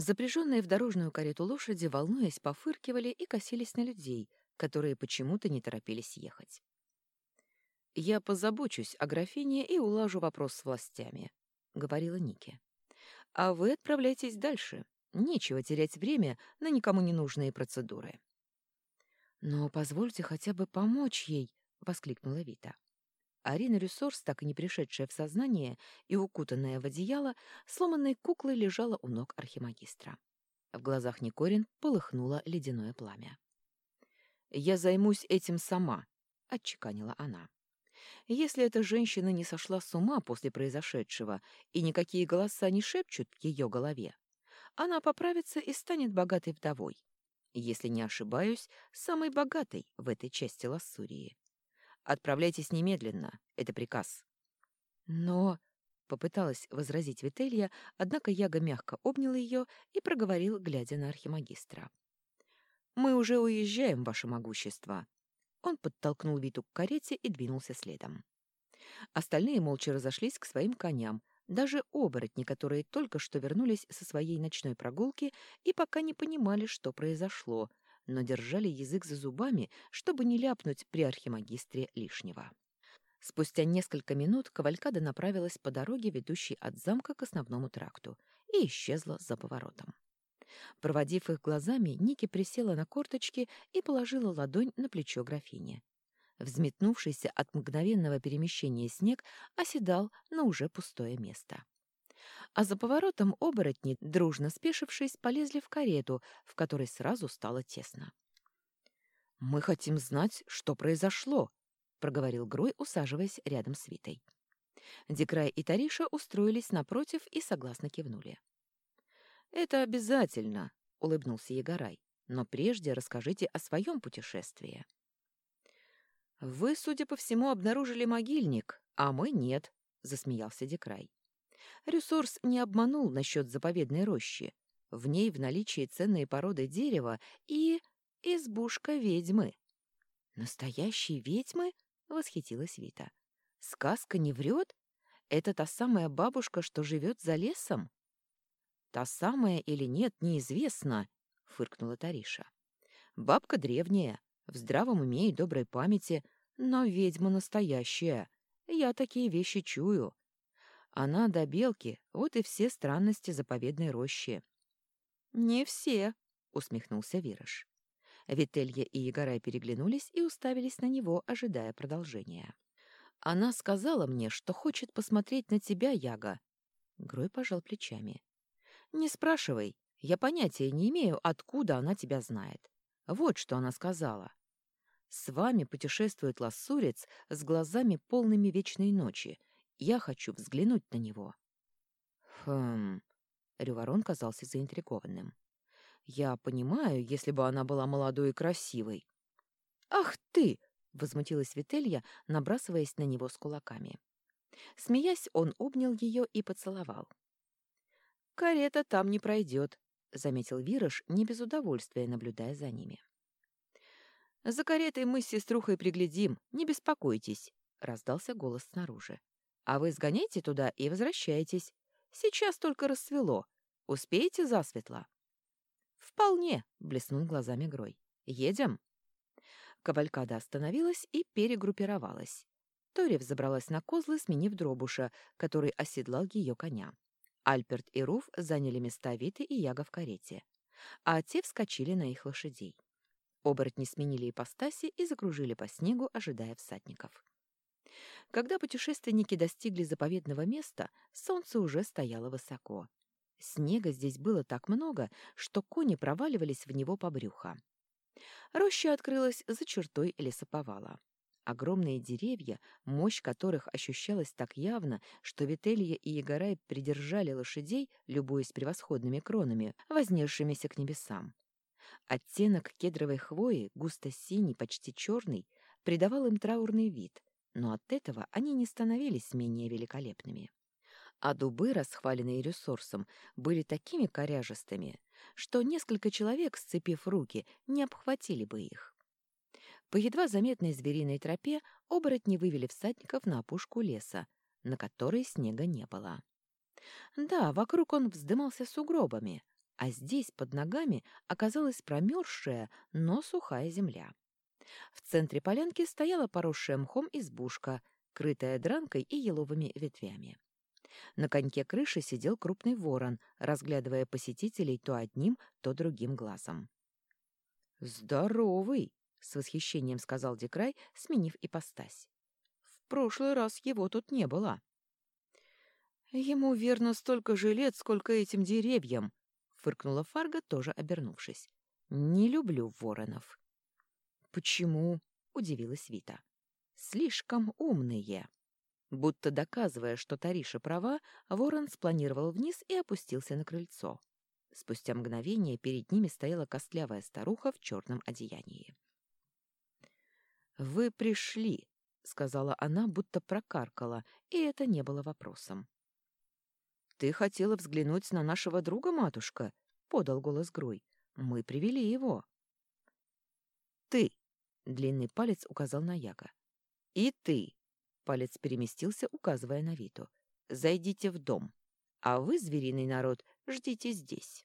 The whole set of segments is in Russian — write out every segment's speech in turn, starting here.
Запряженные в дорожную карету лошади, волнуясь, пофыркивали и косились на людей, которые почему-то не торопились ехать. «Я позабочусь о графине и улажу вопрос с властями», — говорила Ники. «А вы отправляйтесь дальше. Нечего терять время на никому не нужные процедуры». «Но позвольте хотя бы помочь ей», — воскликнула Вита. Арина Рюсорс, так и не пришедшая в сознание и укутанная в одеяло, сломанной куклой лежала у ног архимагистра. В глазах Никорин полыхнуло ледяное пламя. «Я займусь этим сама», — отчеканила она. «Если эта женщина не сошла с ума после произошедшего и никакие голоса не шепчут в ее голове, она поправится и станет богатой вдовой. Если не ошибаюсь, самой богатой в этой части Лассурии. Отправляйтесь немедленно. Это приказ. Но... Попыталась возразить Вителья, однако Яга мягко обнял ее и проговорил, глядя на архимагистра. «Мы уже уезжаем, ваше могущество». Он подтолкнул Виту к карете и двинулся следом. Остальные молча разошлись к своим коням, даже оборотни, которые только что вернулись со своей ночной прогулки и пока не понимали, что произошло, но держали язык за зубами, чтобы не ляпнуть при архимагистре лишнего. Спустя несколько минут Кавалькада направилась по дороге, ведущей от замка к основному тракту, и исчезла за поворотом. Проводив их глазами, Ники присела на корточки и положила ладонь на плечо графини. Взметнувшийся от мгновенного перемещения снег оседал на уже пустое место а за поворотом оборотни, дружно спешившись, полезли в карету, в которой сразу стало тесно. «Мы хотим знать, что произошло», — проговорил Грой, усаживаясь рядом с Витой. Декрай и Тариша устроились напротив и согласно кивнули. «Это обязательно», — улыбнулся Егорай. «Но прежде расскажите о своем путешествии». «Вы, судя по всему, обнаружили могильник, а мы нет», — засмеялся Декрай. Ресурс не обманул насчет заповедной рощи. В ней в наличии ценные породы дерева и... избушка ведьмы. «Настоящие ведьмы?» — восхитилась Вита. «Сказка не врет? Это та самая бабушка, что живет за лесом?» «Та самая или нет, неизвестно», — фыркнула Тариша. «Бабка древняя, в здравом уме и доброй памяти, но ведьма настоящая. Я такие вещи чую. Она до белки, вот и все странности заповедной рощи. «Не все», — усмехнулся Вираж. Вителья и Егорай переглянулись и уставились на него, ожидая продолжения. «Она сказала мне, что хочет посмотреть на тебя, Яга». Грой пожал плечами. «Не спрашивай. Я понятия не имею, откуда она тебя знает. Вот что она сказала. С вами путешествует лассурец с глазами полными вечной ночи, я хочу взглянуть на него. Хм... Рюворон казался заинтригованным. Я понимаю, если бы она была молодой и красивой. Ах ты! возмутилась Вителья, набрасываясь на него с кулаками. Смеясь, он обнял ее и поцеловал. «Карета там не пройдет», — заметил Вираж, не без удовольствия наблюдая за ними. «За каретой мы с сеструхой приглядим, не беспокойтесь», — раздался голос снаружи. А вы сгоняйте туда и возвращайтесь. Сейчас только рассвело. Успеете засветло?» «Вполне», — блеснул глазами Грой. «Едем?» Кавалькада остановилась и перегруппировалась. Тори взобралась на козлы, сменив дробуша, который оседлал ее коня. Альперт и Руф заняли места Виты и Яга в карете, а те вскочили на их лошадей. Оборотни сменили ипостаси и закружили по снегу, ожидая всадников. Когда путешественники достигли заповедного места, солнце уже стояло высоко. Снега здесь было так много, что кони проваливались в него по брюхо. Роща открылась за чертой лесоповала. Огромные деревья, мощь которых ощущалась так явно, что Вителья и Егорай придержали лошадей, любуясь превосходными кронами, вознесшимися к небесам. Оттенок кедровой хвои, густо-синий, почти черный, придавал им траурный вид, но от этого они не становились менее великолепными. А дубы, расхваленные ресурсом, были такими коряжестыми, что несколько человек, сцепив руки, не обхватили бы их. По едва заметной звериной тропе оборотни вывели всадников на опушку леса, на которой снега не было. Да, вокруг он вздымался сугробами, а здесь под ногами оказалась промерзшая, но сухая земля. В центре полянки стояла поросшая мхом избушка, крытая дранкой и еловыми ветвями. На коньке крыши сидел крупный ворон, разглядывая посетителей то одним, то другим глазом. «Здоровый!» — с восхищением сказал Декрай, сменив ипостась. «В прошлый раз его тут не было». «Ему верно столько же лет, сколько этим деревьям», — фыркнула Фарга, тоже обернувшись. «Не люблю воронов». «Почему?» — удивилась Вита. «Слишком умные». Будто доказывая, что Тариша права, ворон спланировал вниз и опустился на крыльцо. Спустя мгновение перед ними стояла костлявая старуха в черном одеянии. «Вы пришли», — сказала она, будто прокаркала, и это не было вопросом. «Ты хотела взглянуть на нашего друга, матушка?» — подал голос Грой. «Мы привели его». «Ты!» — длинный палец указал на Яга. «И ты!» — палец переместился, указывая на Виту. «Зайдите в дом, а вы, звериный народ, ждите здесь».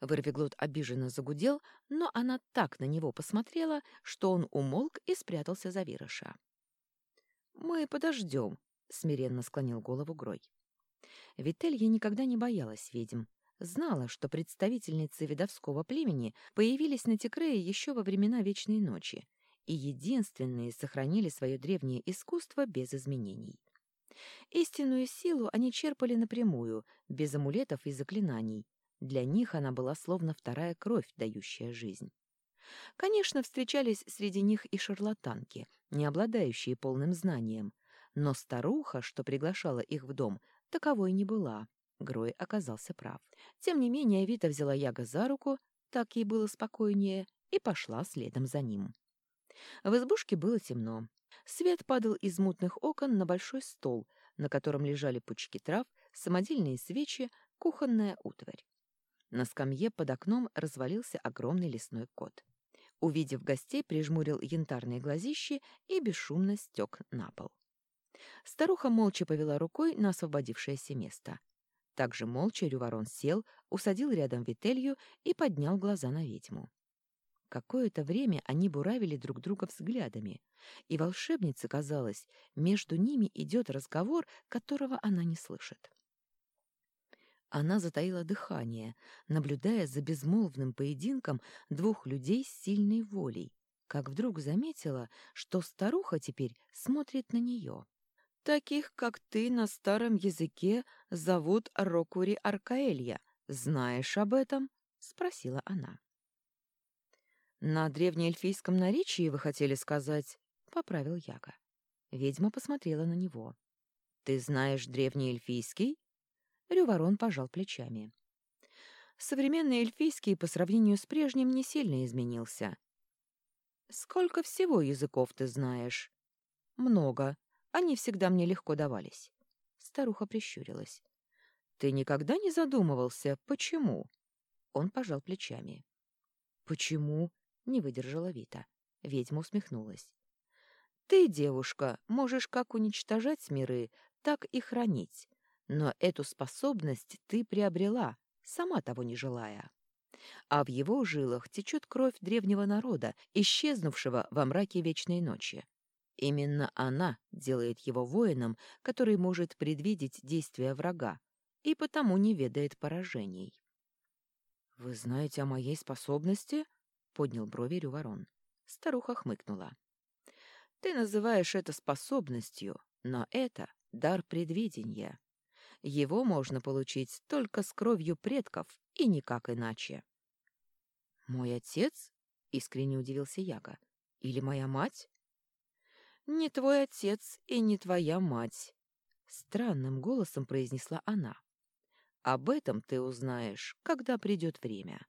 Вырвиглот обиженно загудел, но она так на него посмотрела, что он умолк и спрятался за вирыша. «Мы подождем», — смиренно склонил голову Грой. Вителья никогда не боялась ведьм. Знала, что представительницы видовского племени появились на Текрее еще во времена Вечной Ночи, и единственные сохранили свое древнее искусство без изменений. Истинную силу они черпали напрямую, без амулетов и заклинаний. Для них она была словно вторая кровь, дающая жизнь. Конечно, встречались среди них и шарлатанки, не обладающие полным знанием, но старуха, что приглашала их в дом, таковой не была. Грой оказался прав. Тем не менее, Вита взяла Яга за руку, так ей было спокойнее, и пошла следом за ним. В избушке было темно. Свет падал из мутных окон на большой стол, на котором лежали пучки трав, самодельные свечи, кухонная утварь. На скамье под окном развалился огромный лесной кот. Увидев гостей, прижмурил янтарные глазищи и бесшумно стек на пол. Старуха молча повела рукой на освободившееся место. Также молча Рюворон сел, усадил рядом Вителью и поднял глаза на ведьму. Какое-то время они буравили друг друга взглядами, и волшебнице казалось, между ними идет разговор, которого она не слышит. Она затаила дыхание, наблюдая за безмолвным поединком двух людей с сильной волей, как вдруг заметила, что старуха теперь смотрит на нее. Таких, как ты, на старом языке зовут Рокури Аркаэлья. Знаешь об этом? спросила она. На древнеэльфийском наречии вы хотели сказать, поправил Яга. Ведьма посмотрела на него. Ты знаешь древнеэльфийский? Рюворон пожал плечами. Современный эльфийский по сравнению с прежним не сильно изменился. Сколько всего языков ты знаешь? Много, они всегда мне легко давались. Старуха прищурилась. «Ты никогда не задумывался, почему?» Он пожал плечами. «Почему?» — не выдержала Вита. Ведьма усмехнулась. «Ты, девушка, можешь как уничтожать миры, так и хранить. Но эту способность ты приобрела, сама того не желая. А в его жилах течет кровь древнего народа, исчезнувшего во мраке вечной ночи. Именно она делает его воином, который может предвидеть действия врага и потому не ведает поражений. «Вы знаете о моей способности?» — поднял брови Рюворон. Старуха хмыкнула. «Ты называешь это способностью, но это дар предвидения. Его можно получить только с кровью предков и никак иначе». «Мой отец?» — искренне удивился Яга. «Или моя мать?» не твой отец и не твоя мать», — странным голосом произнесла она. «Об этом ты узнаешь, когда придет время.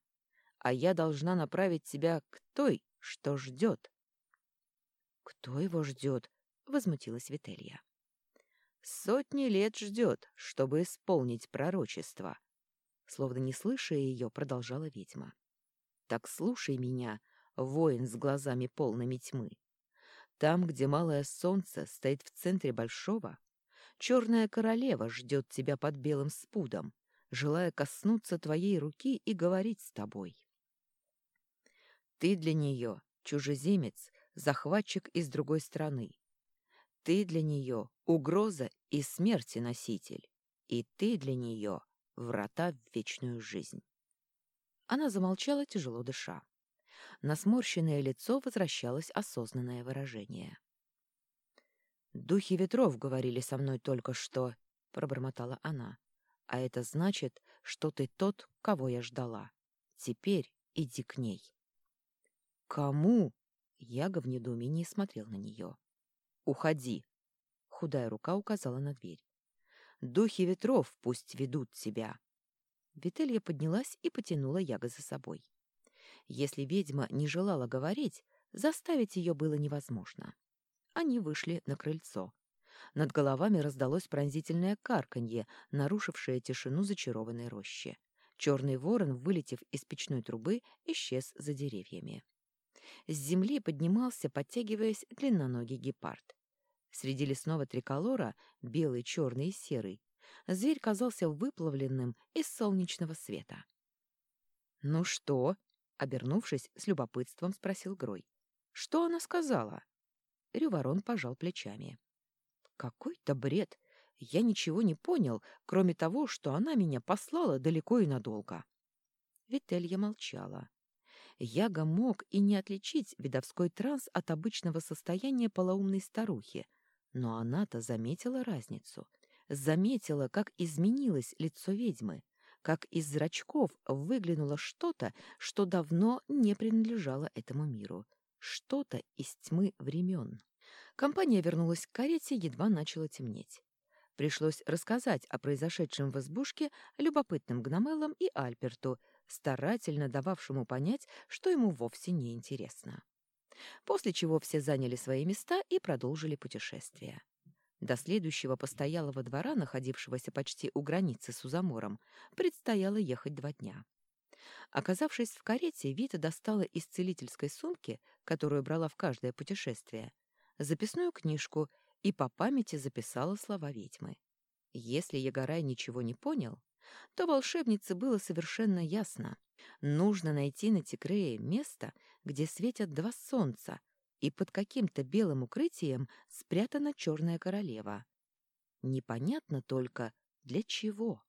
А я должна направить тебя к той, что ждет». «Кто его ждет?» — возмутилась Вителья. «Сотни лет ждет, чтобы исполнить пророчество», — словно не слыша ее, продолжала ведьма. «Так слушай меня, воин с глазами полными тьмы. Там, где малое солнце стоит в центре большого, черная королева ждет тебя под белым спудом, желая коснуться твоей руки и говорить с тобой. Ты для нее чужеземец, захватчик из другой страны. Ты для нее угроза и смерти носитель, и ты для нее врата в вечную жизнь. Она замолчала, тяжело дыша. На сморщенное лицо возвращалось осознанное выражение. «Духи ветров говорили со мной только что», — пробормотала она. «А это значит, что ты тот, кого я ждала. Теперь иди к ней». «Кому?» — Яга в недоумении смотрел на нее. «Уходи!» — худая рука указала на дверь. «Духи ветров пусть ведут тебя!» Вителья поднялась и потянула Яга за собой. Если ведьма не желала говорить, заставить ее было невозможно. Они вышли на крыльцо. Над головами раздалось пронзительное карканье, нарушившее тишину зачарованной рощи. Черный ворон, вылетев из печной трубы, исчез за деревьями. С земли поднимался, подтягиваясь, длинноногий гепард. Среди лесного триколора, белый, черный и серый, зверь казался выплавленным из солнечного света. «Ну что?» — обернувшись, с любопытством спросил Грой. «Что она сказала?» Рюворон пожал плечами. «Какой-то бред! Я ничего не понял, кроме того, что она меня послала далеко и надолго». Вителья молчала. Яга мог и не отличить видовской транс от обычного состояния полоумной старухи, но она-то заметила разницу. Заметила, как изменилось лицо ведьмы, как из зрачков выглянуло что-то, что давно не принадлежало этому миру что-то из тьмы времен. Компания вернулась к карете, едва начало темнеть. Пришлось рассказать о произошедшем в избушке любопытным гномелам и Альперту, старательно дававшему понять, что ему вовсе не интересно. После чего все заняли свои места и продолжили путешествие. До следующего постоялого двора, находившегося почти у границы с Узамором, предстояло ехать два дня. Оказавшись в карете, Вита достала из целительской сумки, которую брала в каждое путешествие, записную книжку и по памяти записала слова ведьмы. Если Ягорай ничего не понял, то волшебнице было совершенно ясно. Нужно найти на Тигрее место, где светят два солнца, и под каким-то белым укрытием спрятана черная королева. Непонятно только, для чего.